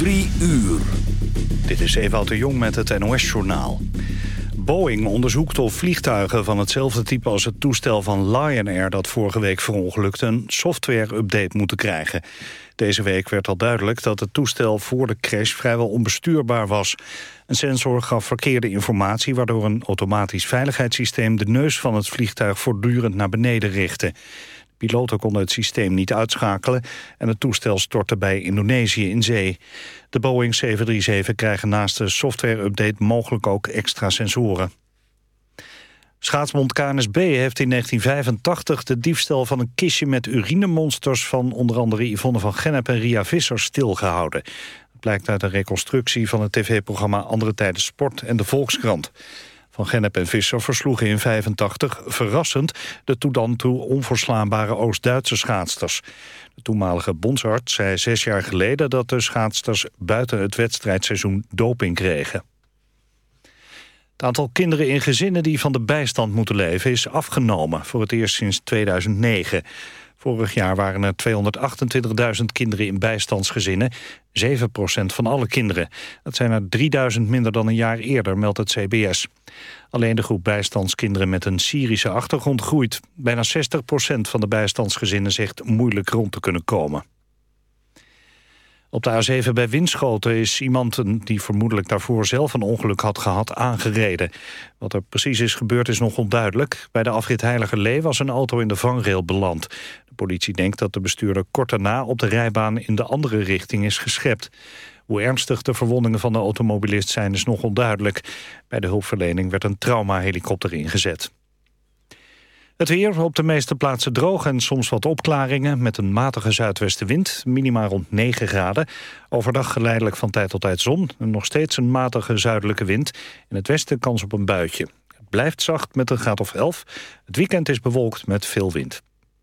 Drie uur. Dit is Ewout de Jong met het NOS-journaal. Boeing onderzoekt of vliegtuigen van hetzelfde type als het toestel van Lion Air... dat vorige week verongelukte, een software-update moeten krijgen. Deze week werd al duidelijk dat het toestel voor de crash vrijwel onbestuurbaar was. Een sensor gaf verkeerde informatie... waardoor een automatisch veiligheidssysteem de neus van het vliegtuig voortdurend naar beneden richtte. Piloten konden het systeem niet uitschakelen en het toestel stortte bij Indonesië in zee. De Boeing 737 krijgen naast de software-update mogelijk ook extra sensoren. Schaatsbond KNSB heeft in 1985 de diefstal van een kistje met urinemonsters van onder andere Yvonne van Gennep en Ria Visser stilgehouden. Dat blijkt uit een reconstructie van het tv-programma Andere Tijden Sport en de Volkskrant. Van Gennep en Visser versloegen in 85 verrassend de toen dan toe onverslaanbare Oost-Duitse schaatsters. De toenmalige bondsarts zei zes jaar geleden dat de schaatsters buiten het wedstrijdseizoen doping kregen. Het aantal kinderen in gezinnen die van de bijstand moeten leven is afgenomen, voor het eerst sinds 2009. Vorig jaar waren er 228.000 kinderen in bijstandsgezinnen, 7% van alle kinderen. Dat zijn er 3000 minder dan een jaar eerder, meldt het CBS. Alleen de groep bijstandskinderen met een Syrische achtergrond groeit. Bijna 60% van de bijstandsgezinnen zegt moeilijk rond te kunnen komen. Op de A7 bij Winschoten is iemand die vermoedelijk daarvoor zelf een ongeluk had gehad aangereden. Wat er precies is gebeurd is nog onduidelijk. Bij de afrit Lee was een auto in de vangrail beland. Politie denkt dat de bestuurder kort daarna op de rijbaan in de andere richting is geschept. Hoe ernstig de verwondingen van de automobilist zijn is nog onduidelijk. Bij de hulpverlening werd een traumahelikopter ingezet. Het weer op de meeste plaatsen droog en soms wat opklaringen... met een matige zuidwestenwind, minimaal rond 9 graden. Overdag geleidelijk van tijd tot tijd zon... en nog steeds een matige zuidelijke wind. In het westen kans op een buitje. Het blijft zacht met een graad of 11. Het weekend is bewolkt met veel wind.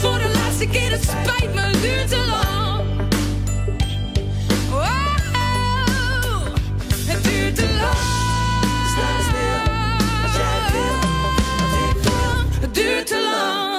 Dus voor de laatste keer. Het spijt me, het duurt te lang. Wow, het duurt te lang. Sta stil, als jij wil, wat ik wil. Het duurt te lang.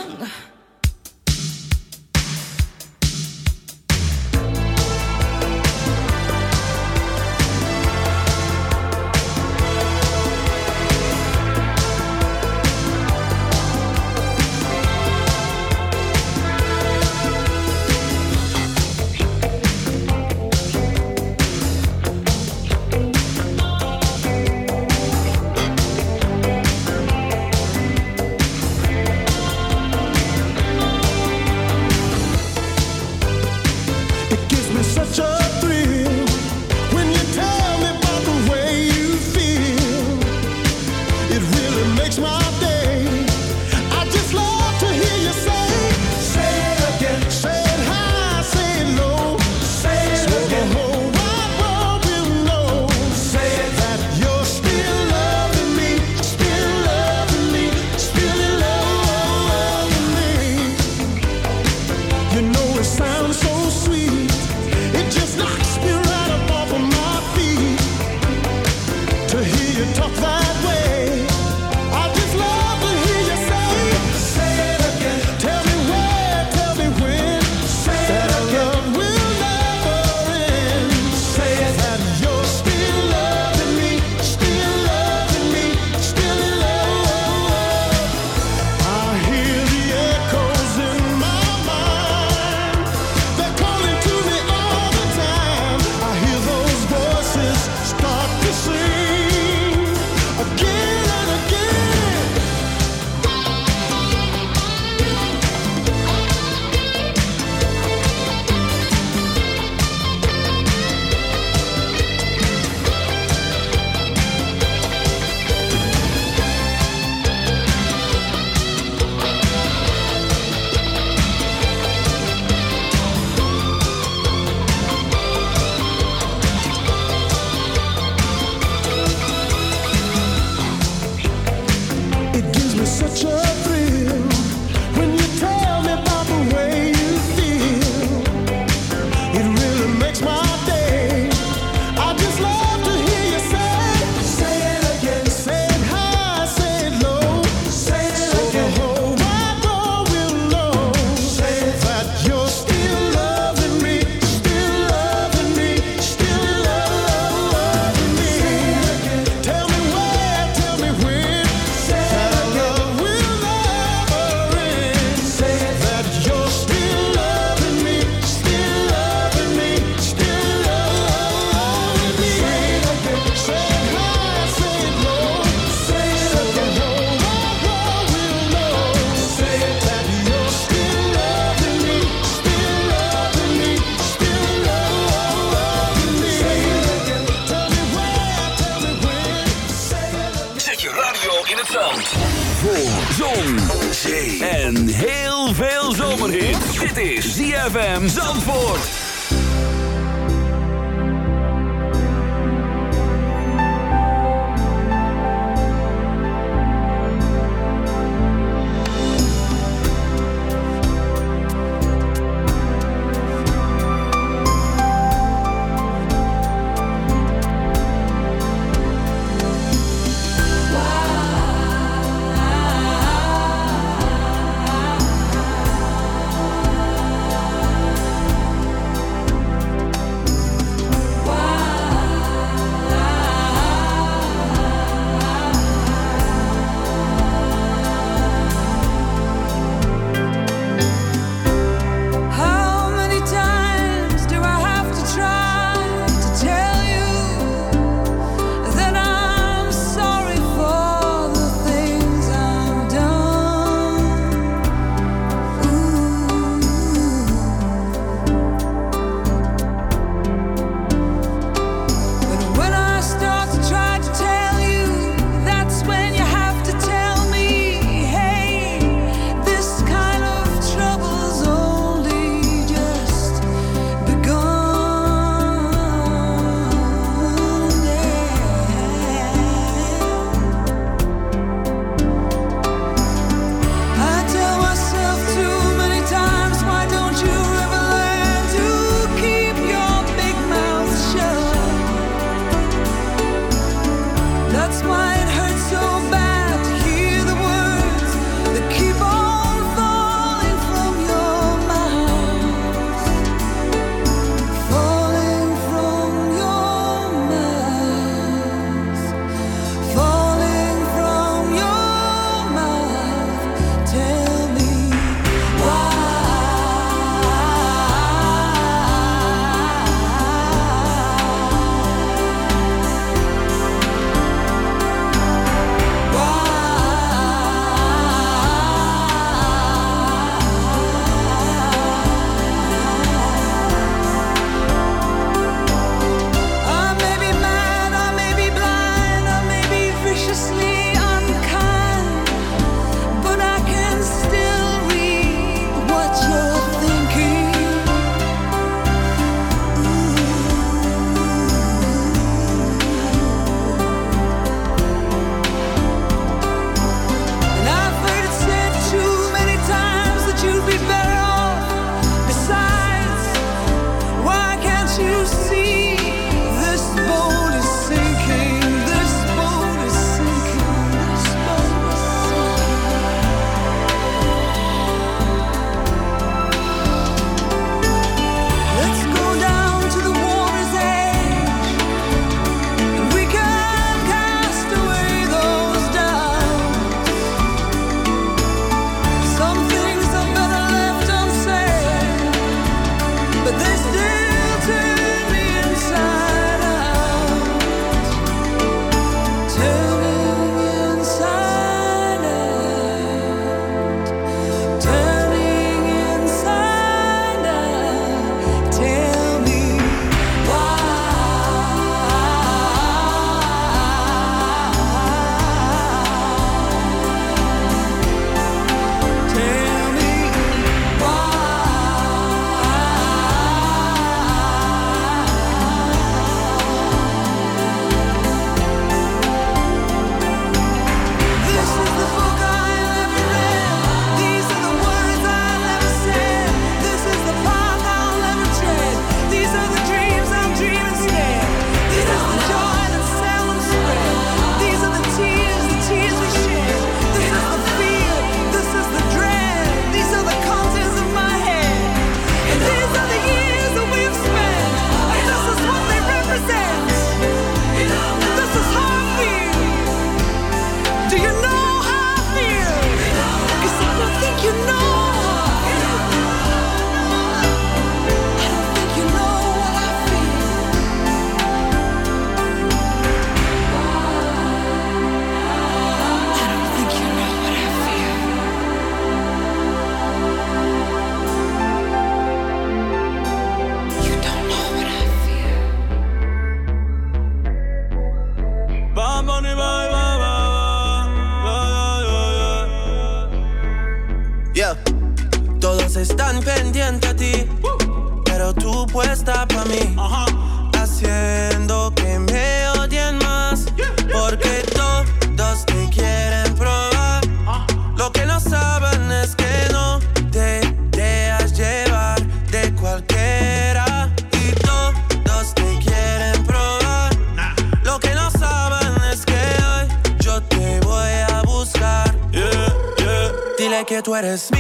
puedes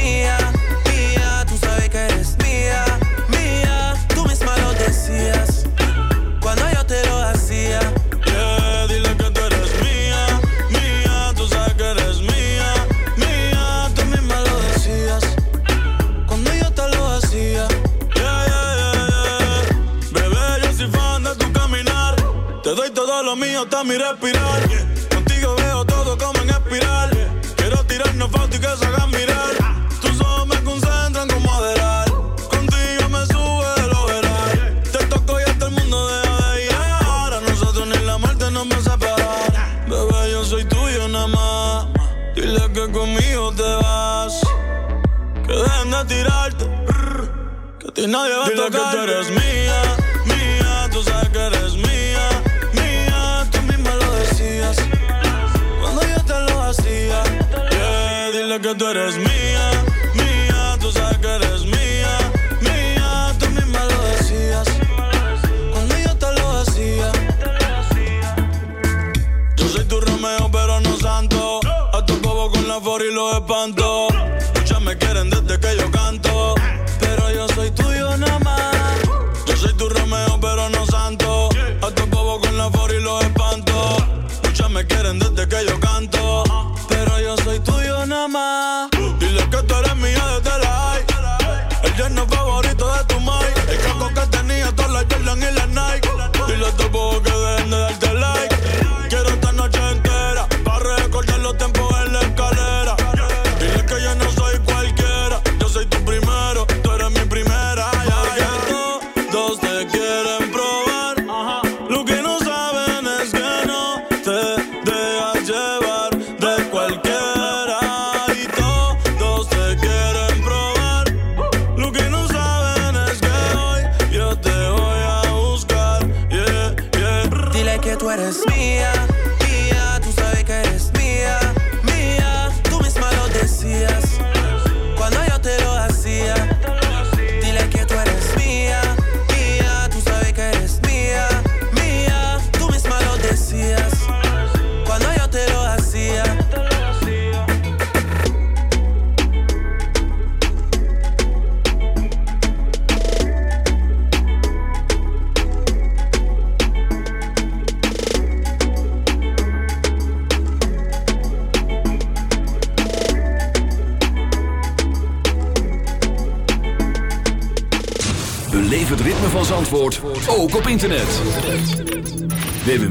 tapando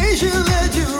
Asian legend.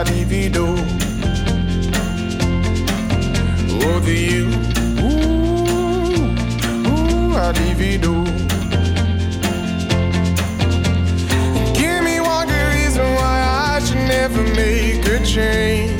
la-di-vi-do. Oh, the you, ooh, ooh, la-di-vi-do. Give me one good reason why I should never make a change.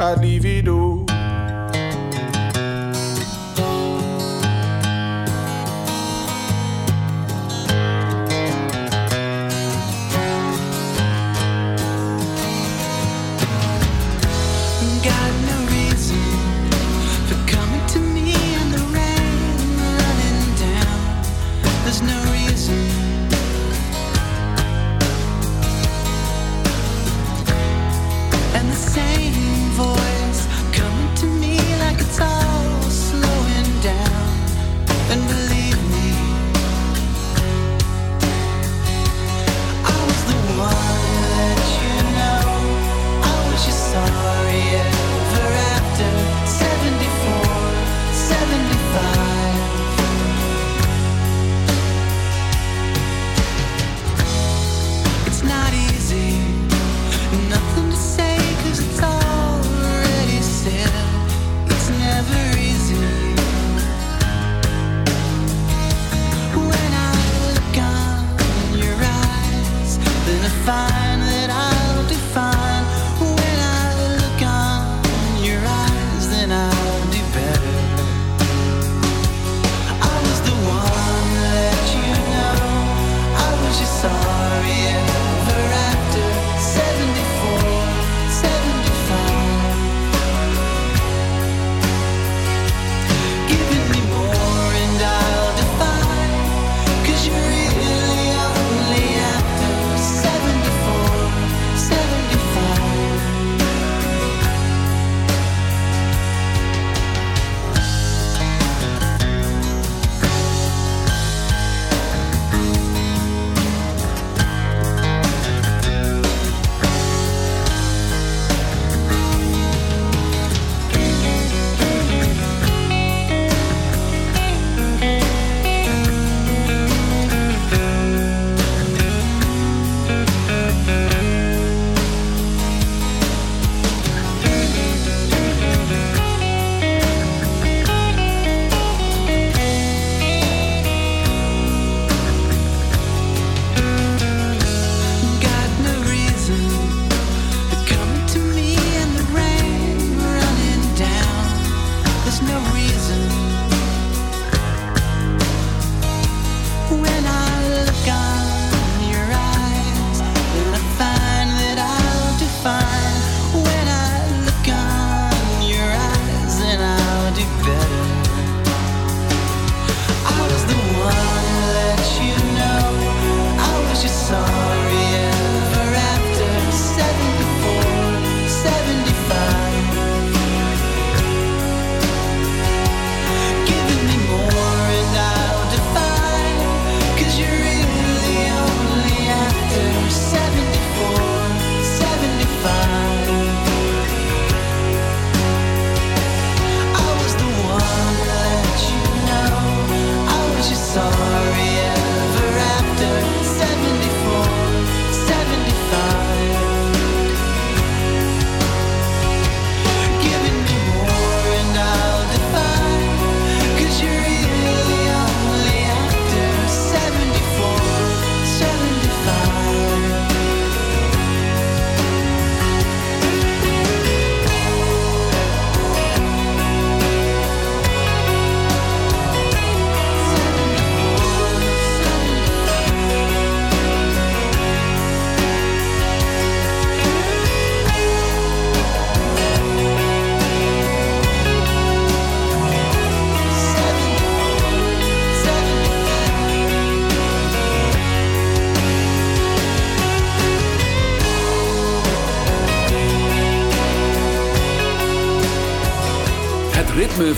I leave it all.